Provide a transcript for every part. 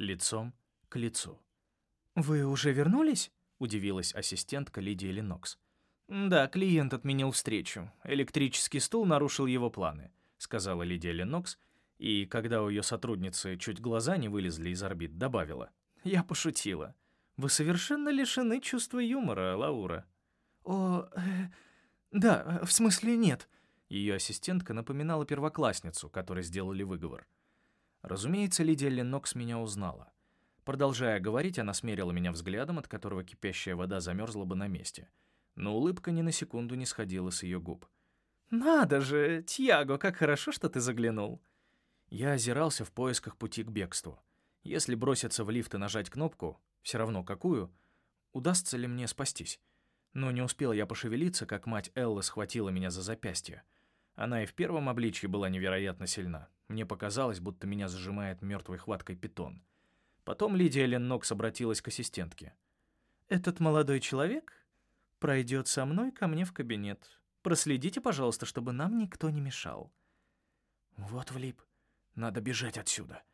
лицом к лицу. «Вы уже вернулись?» — удивилась ассистентка Лидии Ленокс. «Да, клиент отменил встречу. Электрический стул нарушил его планы», — сказала Лидия Ленокс, и, когда у ее сотрудницы чуть глаза не вылезли из орбит, добавила. «Я пошутила. Вы совершенно лишены чувства юмора, Лаура». «О, э, да, в смысле нет». Ее ассистентка напоминала первоклассницу, которой сделали выговор. Разумеется, Лидия Ленокс меня узнала. Продолжая говорить, она смерила меня взглядом, от которого кипящая вода замерзла бы на месте. Но улыбка ни на секунду не сходила с ее губ. «Надо же, Тьяго, как хорошо, что ты заглянул». Я озирался в поисках пути к бегству. Если броситься в лифт и нажать кнопку, все равно какую, удастся ли мне спастись? Но не успел я пошевелиться, как мать Эллы схватила меня за запястье. Она и в первом обличье была невероятно сильна. Мне показалось, будто меня зажимает мертвой хваткой питон. Потом Лидия Леннокс обратилась к ассистентке. «Этот молодой человек пройдет со мной ко мне в кабинет. Проследите, пожалуйста, чтобы нам никто не мешал». Вот влип. Надо бежать отсюда.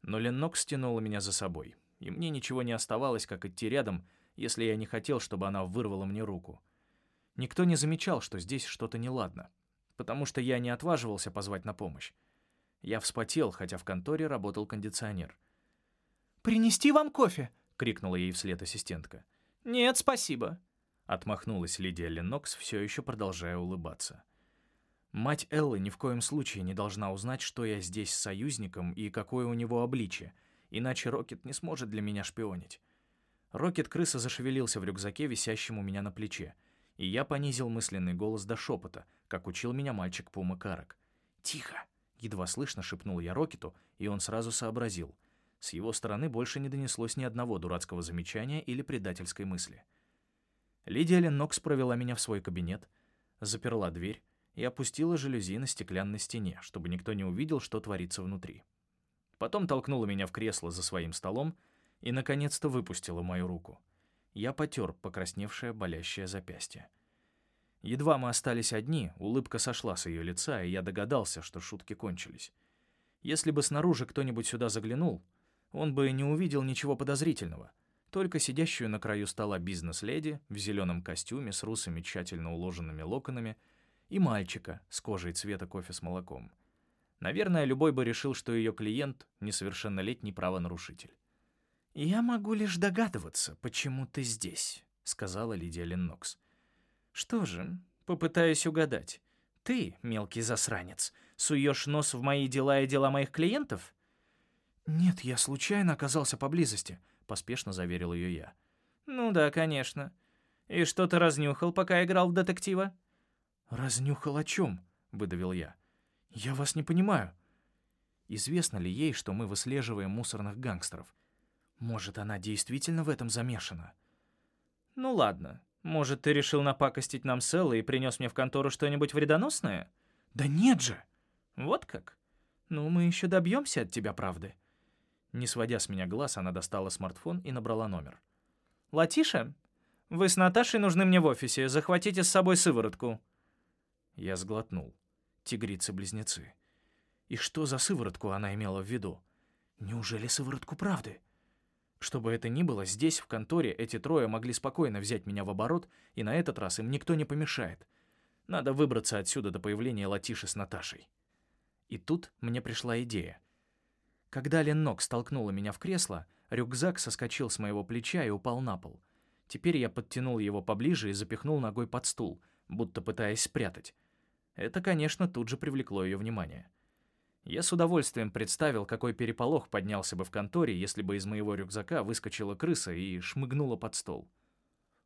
Но Леннокс стянула меня за собой, и мне ничего не оставалось, как идти рядом, если я не хотел, чтобы она вырвала мне руку. Никто не замечал, что здесь что-то неладно, потому что я не отваживался позвать на помощь. Я вспотел, хотя в конторе работал кондиционер. «Принести вам кофе?» — крикнула ей вслед ассистентка. «Нет, спасибо», — отмахнулась Лидия Ленокс, все еще продолжая улыбаться. Мать Эллы ни в коем случае не должна узнать, что я здесь с союзником и какое у него обличие, иначе Рокет не сможет для меня шпионить. Рокет-крыса зашевелился в рюкзаке, висящем у меня на плече, и я понизил мысленный голос до шепота, как учил меня мальчик Пума Карак. «Тихо!» — едва слышно шепнул я Рокету, и он сразу сообразил. С его стороны больше не донеслось ни одного дурацкого замечания или предательской мысли. Лидия Леннокс провела меня в свой кабинет, заперла дверь и опустила жалюзи на стеклянной стене, чтобы никто не увидел, что творится внутри. Потом толкнула меня в кресло за своим столом и, наконец-то, выпустила мою руку. Я потер покрасневшее, болящее запястье. Едва мы остались одни, улыбка сошла с ее лица, и я догадался, что шутки кончились. Если бы снаружи кто-нибудь сюда заглянул, он бы не увидел ничего подозрительного, только сидящую на краю стола бизнес-леди в зеленом костюме с русыми тщательно уложенными локонами и мальчика с кожей цвета кофе с молоком. Наверное, любой бы решил, что ее клиент — несовершеннолетний правонарушитель. «Я могу лишь догадываться, почему ты здесь», — сказала Лидия Леннокс. «Что же, попытаюсь угадать. Ты, мелкий засранец, суешь нос в мои дела и дела моих клиентов?» «Нет, я случайно оказался поблизости», — поспешно заверил ее я. «Ну да, конечно. И что ты разнюхал, пока играл в детектива?» «Разнюхал о чем?» — выдавил я. «Я вас не понимаю. Известно ли ей, что мы выслеживаем мусорных гангстеров? Может, она действительно в этом замешана?» «Ну ладно. Может, ты решил напакостить нам с и принес мне в контору что-нибудь вредоносное?» «Да нет же!» «Вот как? Ну, мы еще добьемся от тебя правды». Не сводя с меня глаз, она достала смартфон и набрала номер. «Латиша, вы с Наташей нужны мне в офисе. Захватите с собой сыворотку». Я сглотнул. Тигрицы-близнецы. И что за сыворотку она имела в виду? Неужели сыворотку правды? Что бы это ни было, здесь, в конторе, эти трое могли спокойно взять меня в оборот, и на этот раз им никто не помешает. Надо выбраться отсюда до появления Латиши с Наташей. И тут мне пришла идея. Когда Леннок столкнула меня в кресло, рюкзак соскочил с моего плеча и упал на пол. Теперь я подтянул его поближе и запихнул ногой под стул, будто пытаясь спрятать. Это, конечно, тут же привлекло ее внимание. Я с удовольствием представил, какой переполох поднялся бы в конторе, если бы из моего рюкзака выскочила крыса и шмыгнула под стол.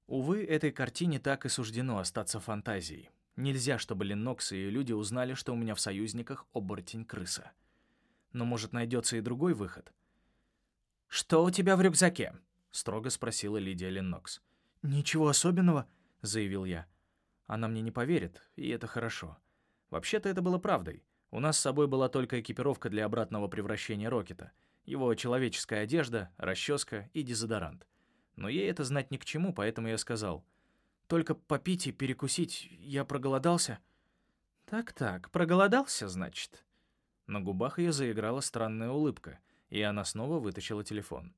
Увы, этой картине так и суждено остаться фантазией. Нельзя, чтобы Леннокс и ее люди узнали, что у меня в союзниках оборотень-крыса. Но, может, найдется и другой выход? «Что у тебя в рюкзаке?» — строго спросила Лидия Леннокс. «Ничего особенного», — заявил я. Она мне не поверит, и это хорошо. Вообще-то это было правдой. У нас с собой была только экипировка для обратного превращения Рокета, его человеческая одежда, расческа и дезодорант. Но ей это знать ни к чему, поэтому я сказал, «Только попить и перекусить, я проголодался». «Так-так, проголодался, значит?» На губах ее заиграла странная улыбка, И она снова вытащила телефон.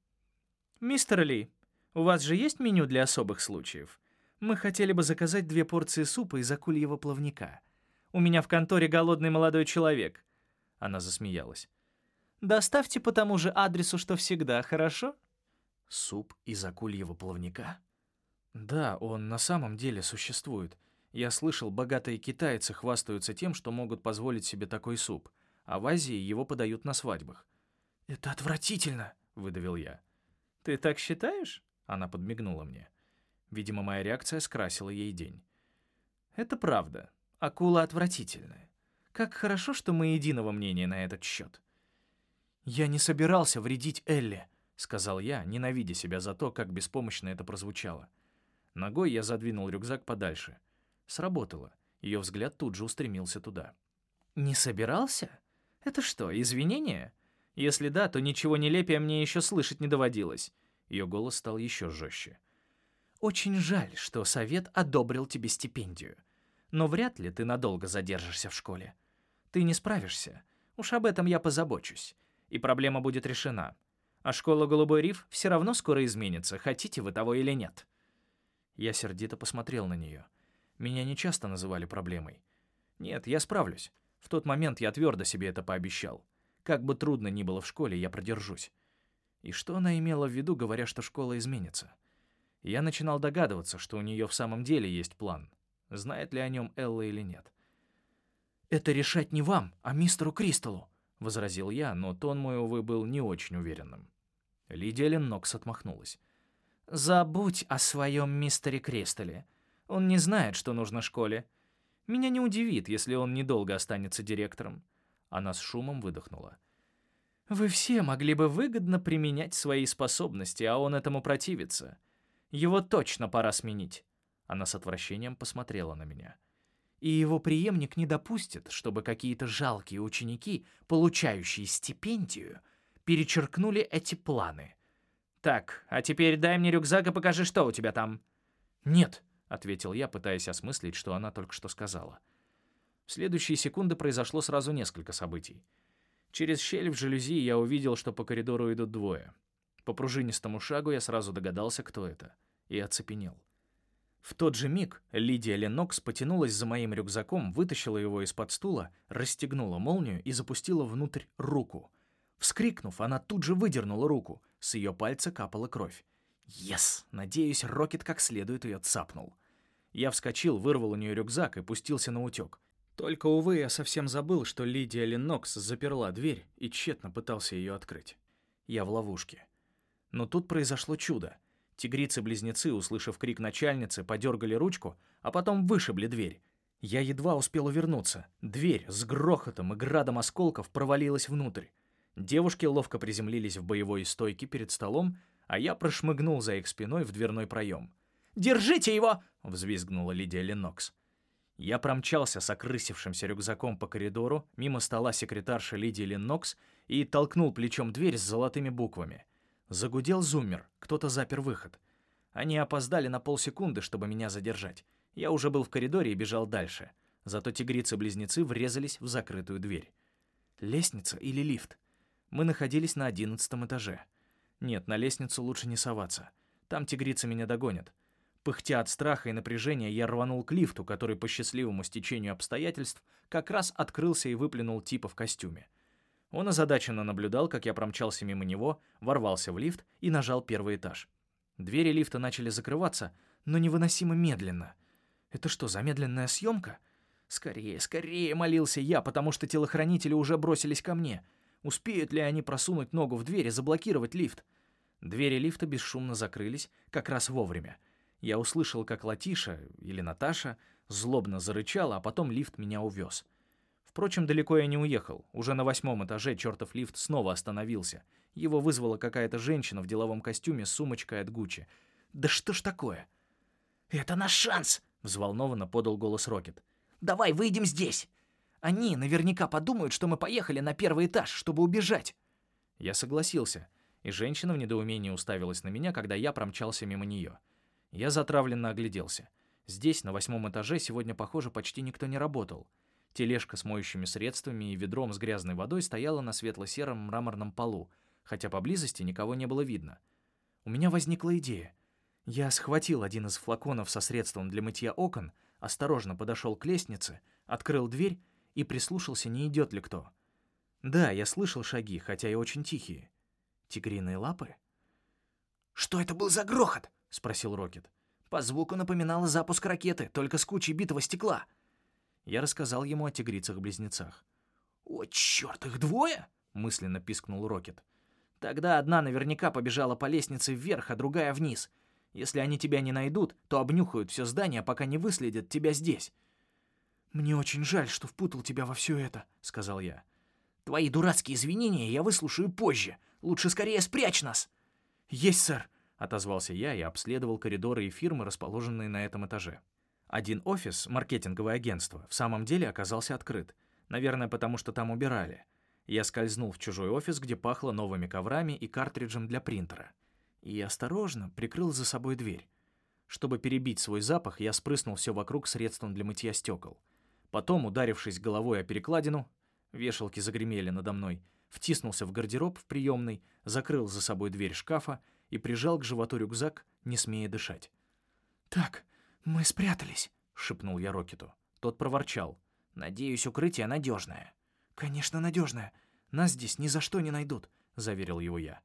«Мистер Ли, у вас же есть меню для особых случаев? Мы хотели бы заказать две порции супа из акульего плавника. У меня в конторе голодный молодой человек». Она засмеялась. «Доставьте по тому же адресу, что всегда, хорошо?» «Суп из акульего плавника?» «Да, он на самом деле существует. Я слышал, богатые китайцы хвастаются тем, что могут позволить себе такой суп, а в Азии его подают на свадьбах». «Это отвратительно!» — выдавил я. «Ты так считаешь?» — она подмигнула мне. Видимо, моя реакция скрасила ей день. «Это правда. Акула отвратительная. Как хорошо, что мы единого мнения на этот счет». «Я не собирался вредить Элли», — сказал я, ненавидя себя за то, как беспомощно это прозвучало. Ногой я задвинул рюкзак подальше. Сработало. Ее взгляд тут же устремился туда. «Не собирался? Это что, извинение? Если да, то ничего нелепее мне еще слышать не доводилось». Ее голос стал еще жестче. «Очень жаль, что совет одобрил тебе стипендию. Но вряд ли ты надолго задержишься в школе. Ты не справишься. Уж об этом я позабочусь. И проблема будет решена. А школа «Голубой риф» все равно скоро изменится, хотите вы того или нет». Я сердито посмотрел на нее. Меня не часто называли проблемой. Нет, я справлюсь. В тот момент я твердо себе это пообещал. Как бы трудно ни было в школе, я продержусь. И что она имела в виду, говоря, что школа изменится? Я начинал догадываться, что у нее в самом деле есть план. Знает ли о нем Элла или нет. «Это решать не вам, а мистеру Кристаллу», — возразил я, но тон мой, увы, был не очень уверенным. Лидия Леннокс отмахнулась. «Забудь о своем мистере Кристалле. Он не знает, что нужно школе. Меня не удивит, если он недолго останется директором». Она с шумом выдохнула. «Вы все могли бы выгодно применять свои способности, а он этому противится. Его точно пора сменить». Она с отвращением посмотрела на меня. «И его преемник не допустит, чтобы какие-то жалкие ученики, получающие стипендию, перечеркнули эти планы. Так, а теперь дай мне рюкзак и покажи, что у тебя там». «Нет», — ответил я, пытаясь осмыслить, что она только что сказала. В следующие секунды произошло сразу несколько событий. Через щель в жалюзи я увидел, что по коридору идут двое. По пружинистому шагу я сразу догадался, кто это, и оцепенел. В тот же миг Лидия Ленокс потянулась за моим рюкзаком, вытащила его из-под стула, расстегнула молнию и запустила внутрь руку. Вскрикнув, она тут же выдернула руку. С ее пальца капала кровь. «Ес!» Надеюсь, Рокет как следует ее цапнул. Я вскочил, вырвал у нее рюкзак и пустился на утек. Только, увы, я совсем забыл, что Лидия Ленокс заперла дверь и тщетно пытался ее открыть. Я в ловушке. Но тут произошло чудо. Тигрицы-близнецы, услышав крик начальницы, подергали ручку, а потом вышибли дверь. Я едва успел увернуться. Дверь с грохотом и градом осколков провалилась внутрь. Девушки ловко приземлились в боевой стойке перед столом, а я прошмыгнул за их спиной в дверной проем. «Держите его!» — взвизгнула Лидия Ленокс. Я промчался с окрысившимся рюкзаком по коридору, мимо стола секретарши Лидии Ленокс и толкнул плечом дверь с золотыми буквами. Загудел зуммер, кто-то запер выход. Они опоздали на полсекунды, чтобы меня задержать. Я уже был в коридоре и бежал дальше. Зато тигрицы-близнецы врезались в закрытую дверь. Лестница или лифт? Мы находились на одиннадцатом этаже. Нет, на лестницу лучше не соваться. Там тигрицы меня догонят. Пыхтя от страха и напряжения, я рванул к лифту, который по счастливому стечению обстоятельств как раз открылся и выплюнул типа в костюме. Он озадаченно наблюдал, как я промчался мимо него, ворвался в лифт и нажал первый этаж. Двери лифта начали закрываться, но невыносимо медленно. Это что, замедленная съемка? Скорее, скорее, молился я, потому что телохранители уже бросились ко мне. Успеют ли они просунуть ногу в дверь и заблокировать лифт? Двери лифта бесшумно закрылись, как раз вовремя. Я услышал, как Латиша или Наташа злобно зарычала, а потом лифт меня увез. Впрочем, далеко я не уехал. Уже на восьмом этаже чертов лифт снова остановился. Его вызвала какая-то женщина в деловом костюме с сумочкой от Гуччи. «Да что ж такое?» «Это наш шанс!» — взволнованно подал голос Рокет. «Давай выйдем здесь! Они наверняка подумают, что мы поехали на первый этаж, чтобы убежать!» Я согласился, и женщина в недоумении уставилась на меня, когда я промчался мимо нее. Я затравленно огляделся. Здесь, на восьмом этаже, сегодня, похоже, почти никто не работал — Тележка с моющими средствами и ведром с грязной водой стояла на светло-сером мраморном полу. хотя поблизости никого не было видно. У меня возникла идея. Я схватил один из флаконов со средством для мытья окон, осторожно подошел к лестнице, открыл дверь и прислушался, не идет ли кто. Да, я слышал шаги, хотя и очень тихие. Тигриные лапы? «Что это был за грохот?» — спросил Рокет. По звуку напоминало запуск ракеты, только с кучей битого стекла. Я рассказал ему о тигрицах-близнецах. «О, черт, их двое?» — мысленно пискнул Рокет. «Тогда одна наверняка побежала по лестнице вверх, а другая вниз. Если они тебя не найдут, то обнюхают все здание, пока не выследят тебя здесь». «Мне очень жаль, что впутал тебя во все это», — сказал я. «Твои дурацкие извинения я выслушаю позже. Лучше скорее спрячь нас». «Есть, сэр», — отозвался я и обследовал коридоры и фирмы, расположенные на этом этаже. Один офис, маркетинговое агентство, в самом деле оказался открыт. Наверное, потому что там убирали. Я скользнул в чужой офис, где пахло новыми коврами и картриджем для принтера. И осторожно прикрыл за собой дверь. Чтобы перебить свой запах, я спрыснул все вокруг средством для мытья стекол. Потом, ударившись головой о перекладину, вешалки загремели надо мной, втиснулся в гардероб в приемной, закрыл за собой дверь шкафа и прижал к животу рюкзак, не смея дышать. «Так, мы спрятались», — шепнул я Рокету. Тот проворчал. «Надеюсь, укрытие надежное». «Конечно, надежное. Нас здесь ни за что не найдут», — заверил его я.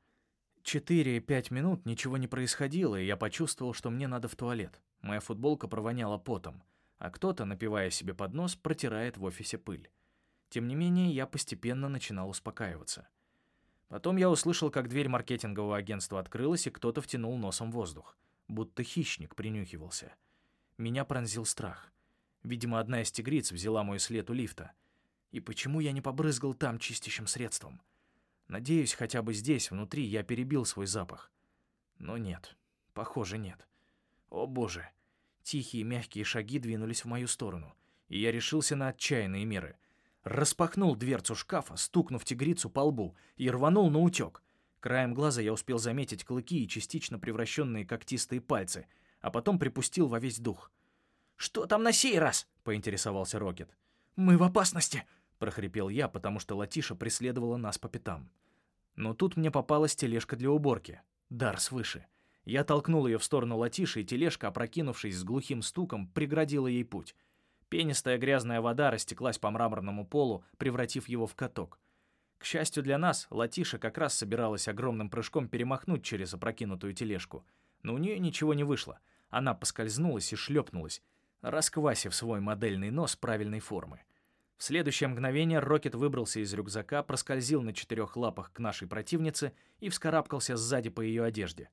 Четыре-пять минут ничего не происходило, и я почувствовал, что мне надо в туалет. Моя футболка провоняла потом, а кто-то, напивая себе под нос, протирает в офисе пыль. Тем не менее, я постепенно начинал успокаиваться. Потом я услышал, как дверь маркетингового агентства открылась, и кто-то втянул носом воздух, будто хищник принюхивался. Меня пронзил страх. Видимо, одна из тигриц взяла мой след у лифта. И почему я не побрызгал там чистящим средством? Надеюсь, хотя бы здесь, внутри, я перебил свой запах. Но нет, похоже, нет. О боже! Тихие мягкие шаги двинулись в мою сторону, и я решился на отчаянные меры — распахнул дверцу шкафа, стукнув тигрицу по лбу, и рванул на утек. Краем глаза я успел заметить клыки и частично превращенные когтистые пальцы, а потом припустил во весь дух. «Что там на сей раз?» — поинтересовался Рокет. «Мы в опасности!» — прохрипел я, потому что Латиша преследовала нас по пятам. Но тут мне попалась тележка для уборки. Дар свыше. Я толкнул ее в сторону Латиши, и тележка, опрокинувшись с глухим стуком, преградила ей путь. Пенистая грязная вода растеклась по мраморному полу, превратив его в каток. К счастью для нас, Латиша как раз собиралась огромным прыжком перемахнуть через опрокинутую тележку. Но у нее ничего не вышло. Она поскользнулась и шлепнулась, расквасив свой модельный нос правильной формы. В следующее мгновение Рокет выбрался из рюкзака, проскользил на четырех лапах к нашей противнице и вскарабкался сзади по ее одежде.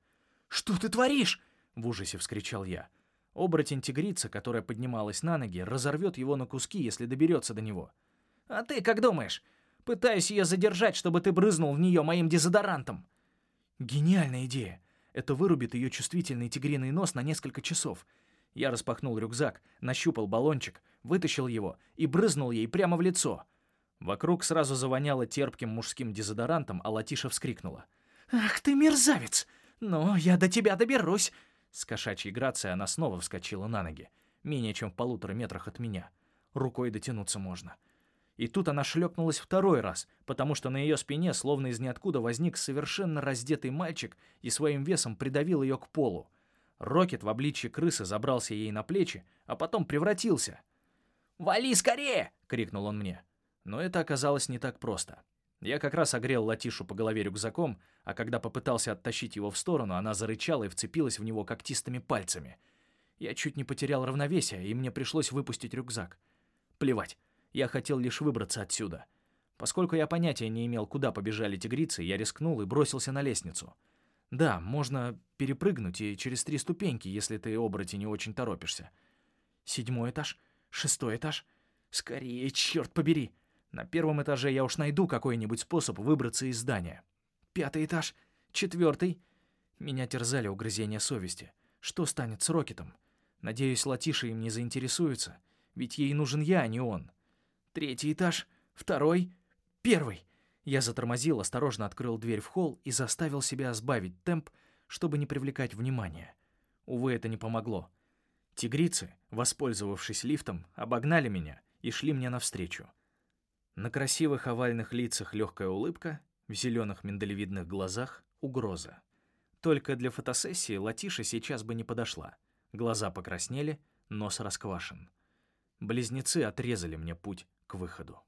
«Что ты творишь?» — в ужасе вскричал я. Оборотень-тигрица, которая поднималась на ноги, разорвет его на куски, если доберется до него. «А ты как думаешь? Пытаюсь ее задержать, чтобы ты брызнул в нее моим дезодорантом». «Гениальная идея. Это вырубит ее чувствительный тигриный нос на несколько часов». Я распахнул рюкзак, нащупал баллончик, вытащил его и брызнул ей прямо в лицо. Вокруг сразу завоняло терпким мужским дезодорантом, а Латиша вскрикнула. «Ах ты мерзавец! Но я до тебя доберусь!» С кошачьей грацией она снова вскочила на ноги, менее чем в полутора метрах от меня. Рукой дотянуться можно. И тут она шлепнулась второй раз, потому что на ее спине, словно из ниоткуда, возник совершенно раздетый мальчик и своим весом придавил ее к полу. Рокет в обличье крысы забрался ей на плечи, а потом превратился. «Вали скорее!» — крикнул он мне. Но это оказалось не так просто. Я как раз огрел Латишу по голове рюкзаком, а когда попытался оттащить его в сторону, она зарычала и вцепилась в него когтистыми пальцами. Я чуть не потерял равновесие, и мне пришлось выпустить рюкзак. Плевать, я хотел лишь выбраться отсюда. Поскольку я понятия не имел, куда побежали тигрицы, я рискнул и бросился на лестницу. Да, можно перепрыгнуть и через три ступеньки, если ты оборотень не очень торопишься. Седьмой этаж, шестой этаж. Скорее, черт побери! На первом этаже я уж найду какой-нибудь способ выбраться из здания. Пятый этаж, четвертый. Меня терзали угрызения совести. Что станет с Рокетом? Надеюсь, Латиша им не заинтересуется, ведь ей нужен я, а не он. Третий этаж, второй, первый. Я затормозил, осторожно открыл дверь в холл и заставил себя сбавить темп, чтобы не привлекать внимания. Увы, это не помогло. Тигрицы, воспользовавшись лифтом, обогнали меня и шли мне навстречу. На красивых овальных лицах легкая улыбка, В зеленых миндалевидных глазах — угроза. Только для фотосессии Латиша сейчас бы не подошла. Глаза покраснели, нос расквашен. Близнецы отрезали мне путь к выходу.